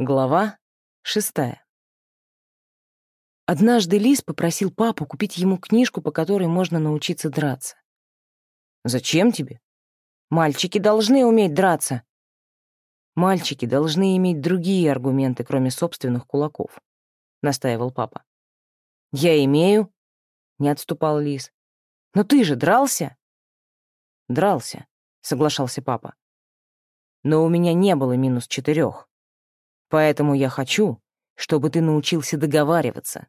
Глава шестая. Однажды Лис попросил папу купить ему книжку, по которой можно научиться драться. «Зачем тебе? Мальчики должны уметь драться». «Мальчики должны иметь другие аргументы, кроме собственных кулаков», — настаивал папа. «Я имею», — не отступал Лис. «Но ты же дрался?» «Дрался», — соглашался папа. «Но у меня не было минус четырех. Поэтому я хочу, чтобы ты научился договариваться.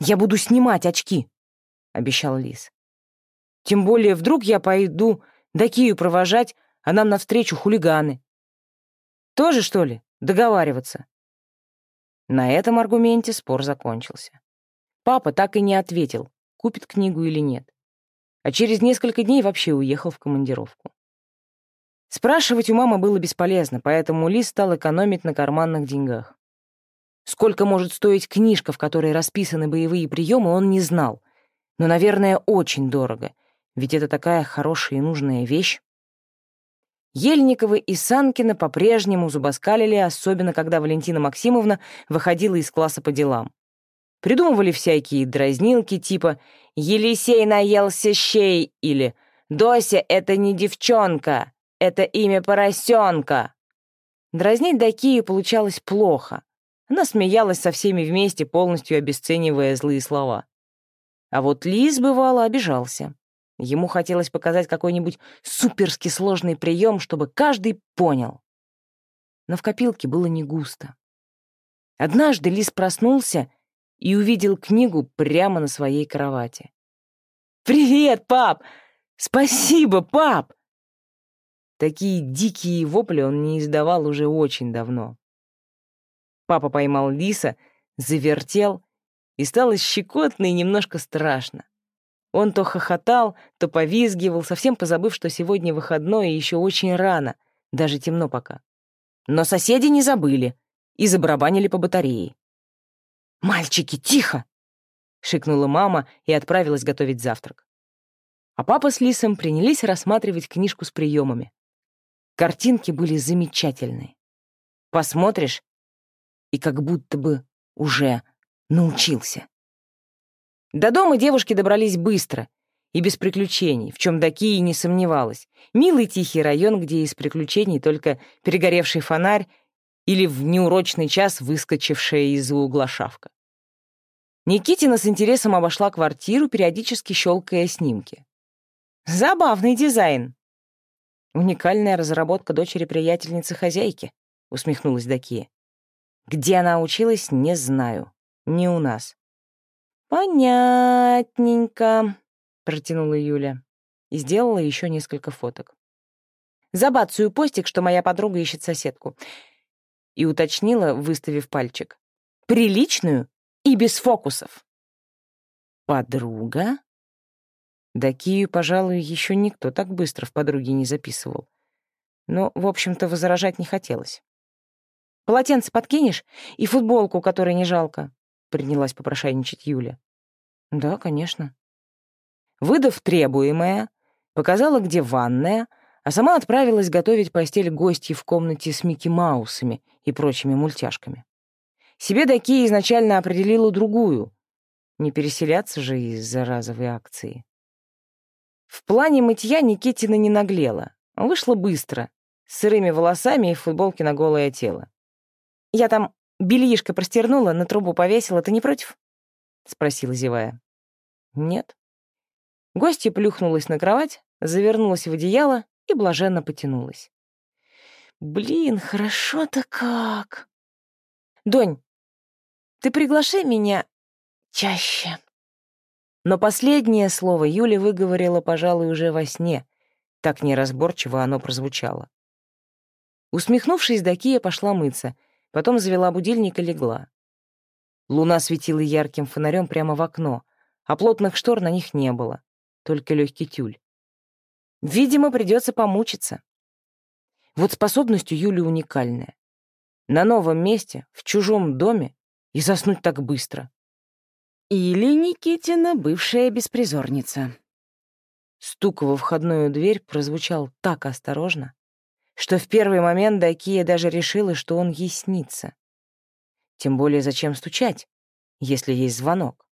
«Я буду снимать очки», — обещал Лис. «Тем более вдруг я пойду Дакию провожать, а нам навстречу хулиганы. Тоже, что ли, договариваться?» На этом аргументе спор закончился. Папа так и не ответил, купит книгу или нет. А через несколько дней вообще уехал в командировку. Спрашивать у мамы было бесполезно, поэтому Ли стал экономить на карманных деньгах. Сколько может стоить книжка, в которой расписаны боевые приемы, он не знал. Но, наверное, очень дорого, ведь это такая хорошая и нужная вещь. Ельниковы и Санкина по-прежнему зубоскалили, особенно когда Валентина Максимовна выходила из класса по делам. Придумывали всякие дразнилки типа «Елисей наелся щей» или «Дося — это не девчонка», это имя поросенка!» Дразнить Дакию получалось плохо. Она смеялась со всеми вместе, полностью обесценивая злые слова. А вот Лис, бывало, обижался. Ему хотелось показать какой-нибудь суперски сложный прием, чтобы каждый понял. Но в копилке было не густо. Однажды Лис проснулся и увидел книгу прямо на своей кровати. «Привет, пап! Спасибо, пап!» Такие дикие вопли он не издавал уже очень давно. Папа поймал лиса, завертел, и стало щекотно и немножко страшно. Он то хохотал, то повизгивал, совсем позабыв, что сегодня выходной и еще очень рано, даже темно пока. Но соседи не забыли и забарабанили по батарее. «Мальчики, тихо!» — шикнула мама и отправилась готовить завтрак. А папа с Лисом принялись рассматривать книжку с приемами. Картинки были замечательные. Посмотришь, и как будто бы уже научился. До дома девушки добрались быстро и без приключений, в чем Дакия не сомневалась. Милый тихий район, где из приключений только перегоревший фонарь или в неурочный час выскочившая из-за угла шавка. Никитина с интересом обошла квартиру, периодически щелкая снимки. «Забавный дизайн», «Уникальная разработка дочери-приятельницы хозяйки», — усмехнулась Дакия. «Где она училась, не знаю. Не у нас». «Понятненько», — протянула Юля и сделала еще несколько фоток. «Забацаю постик, что моя подруга ищет соседку». И уточнила, выставив пальчик. «Приличную и без фокусов». «Подруга?» Да Кию, пожалуй, еще никто так быстро в подруги не записывал. Но, в общем-то, возражать не хотелось. «Полотенце подкинешь? И футболку, которой не жалко?» — принялась попрошайничать Юля. «Да, конечно». Выдав требуемое, показала, где ванная, а сама отправилась готовить постель гостей в комнате с Микки Маусами и прочими мультяшками. Себе Даки изначально определила другую. Не переселяться же из-за разовой акции. В плане мытья Никитина не наглела. Вышла быстро, с сырыми волосами и в футболке на голое тело. «Я там бельишко простернула, на трубу повесила. Ты не против?» — спросила, зевая. «Нет». Гостья плюхнулась на кровать, завернулась в одеяло и блаженно потянулась. «Блин, хорошо-то как!» «Донь, ты приглаши меня чаще!» Но последнее слово Юля выговорила, пожалуй, уже во сне. Так неразборчиво оно прозвучало. Усмехнувшись, Дакия пошла мыться, потом завела будильник и легла. Луна светила ярким фонарем прямо в окно, а плотных штор на них не было, только легкий тюль. Видимо, придется помучиться. Вот способность у Юли уникальная. На новом месте, в чужом доме и заснуть так быстро. Или Никитина бывшая беспризорница. Стук во входную дверь прозвучал так осторожно, что в первый момент Дакия даже решила, что он ей снится. Тем более зачем стучать, если есть звонок?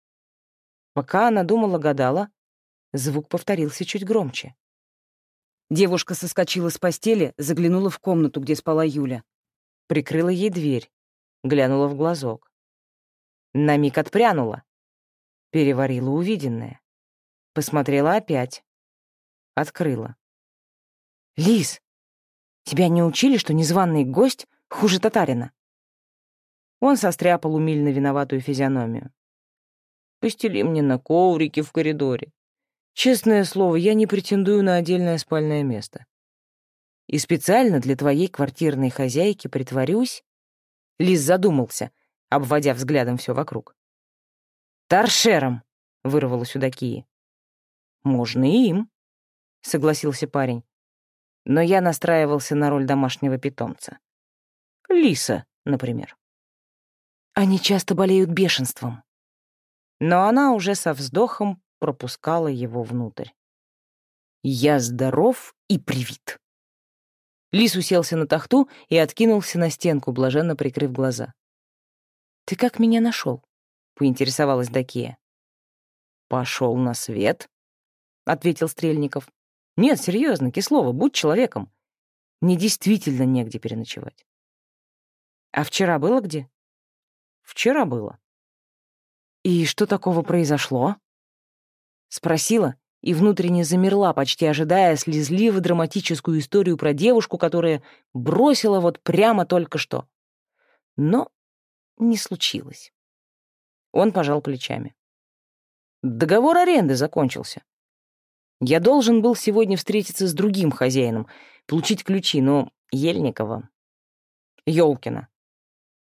Пока она думала-гадала, звук повторился чуть громче. Девушка соскочила с постели, заглянула в комнату, где спала Юля. Прикрыла ей дверь, глянула в глазок. На миг отпрянула. Переварила увиденное. Посмотрела опять. Открыла. «Лис, тебя не учили, что незваный гость хуже татарина?» Он состряпал умильно виноватую физиономию. «Постели мне на коврике в коридоре. Честное слово, я не претендую на отдельное спальное место. И специально для твоей квартирной хозяйки притворюсь...» Лис задумался, обводя взглядом все вокруг. «Торшером!» — вырвалось у Дакии. «Можно и им», — согласился парень. Но я настраивался на роль домашнего питомца. Лиса, например. Они часто болеют бешенством. Но она уже со вздохом пропускала его внутрь. «Я здоров и привит». Лис уселся на тахту и откинулся на стенку, блаженно прикрыв глаза. «Ты как меня нашел? Поинтересовалась Дакия. «Пошел на свет», — ответил Стрельников. «Нет, серьезно, Кислова, будь человеком. Мне действительно негде переночевать». «А вчера было где?» «Вчера было». «И что такого произошло?» Спросила и внутренне замерла, почти ожидая слезливо-драматическую историю про девушку, которая бросила вот прямо только что. Но не случилось. Он пожал плечами. Договор аренды закончился. Я должен был сегодня встретиться с другим хозяином, получить ключи, но Ельникова, Ёлкина,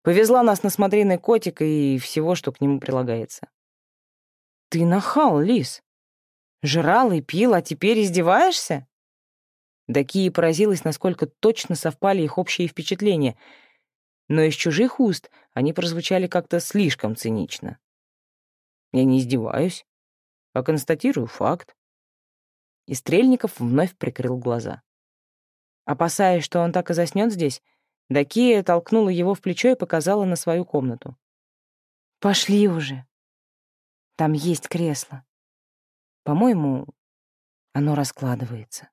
повезла нас на смотрины котика и всего, что к нему прилагается. Ты нахал, Лис. Жрал и пил, а теперь издеваешься? Дакия поразилась, насколько точно совпали их общие впечатления, но из чужих уст они прозвучали как-то слишком цинично. Я не издеваюсь, а констатирую факт. И Стрельников вновь прикрыл глаза. Опасаясь, что он так и заснет здесь, Дакия толкнула его в плечо и показала на свою комнату. «Пошли уже. Там есть кресло. По-моему, оно раскладывается».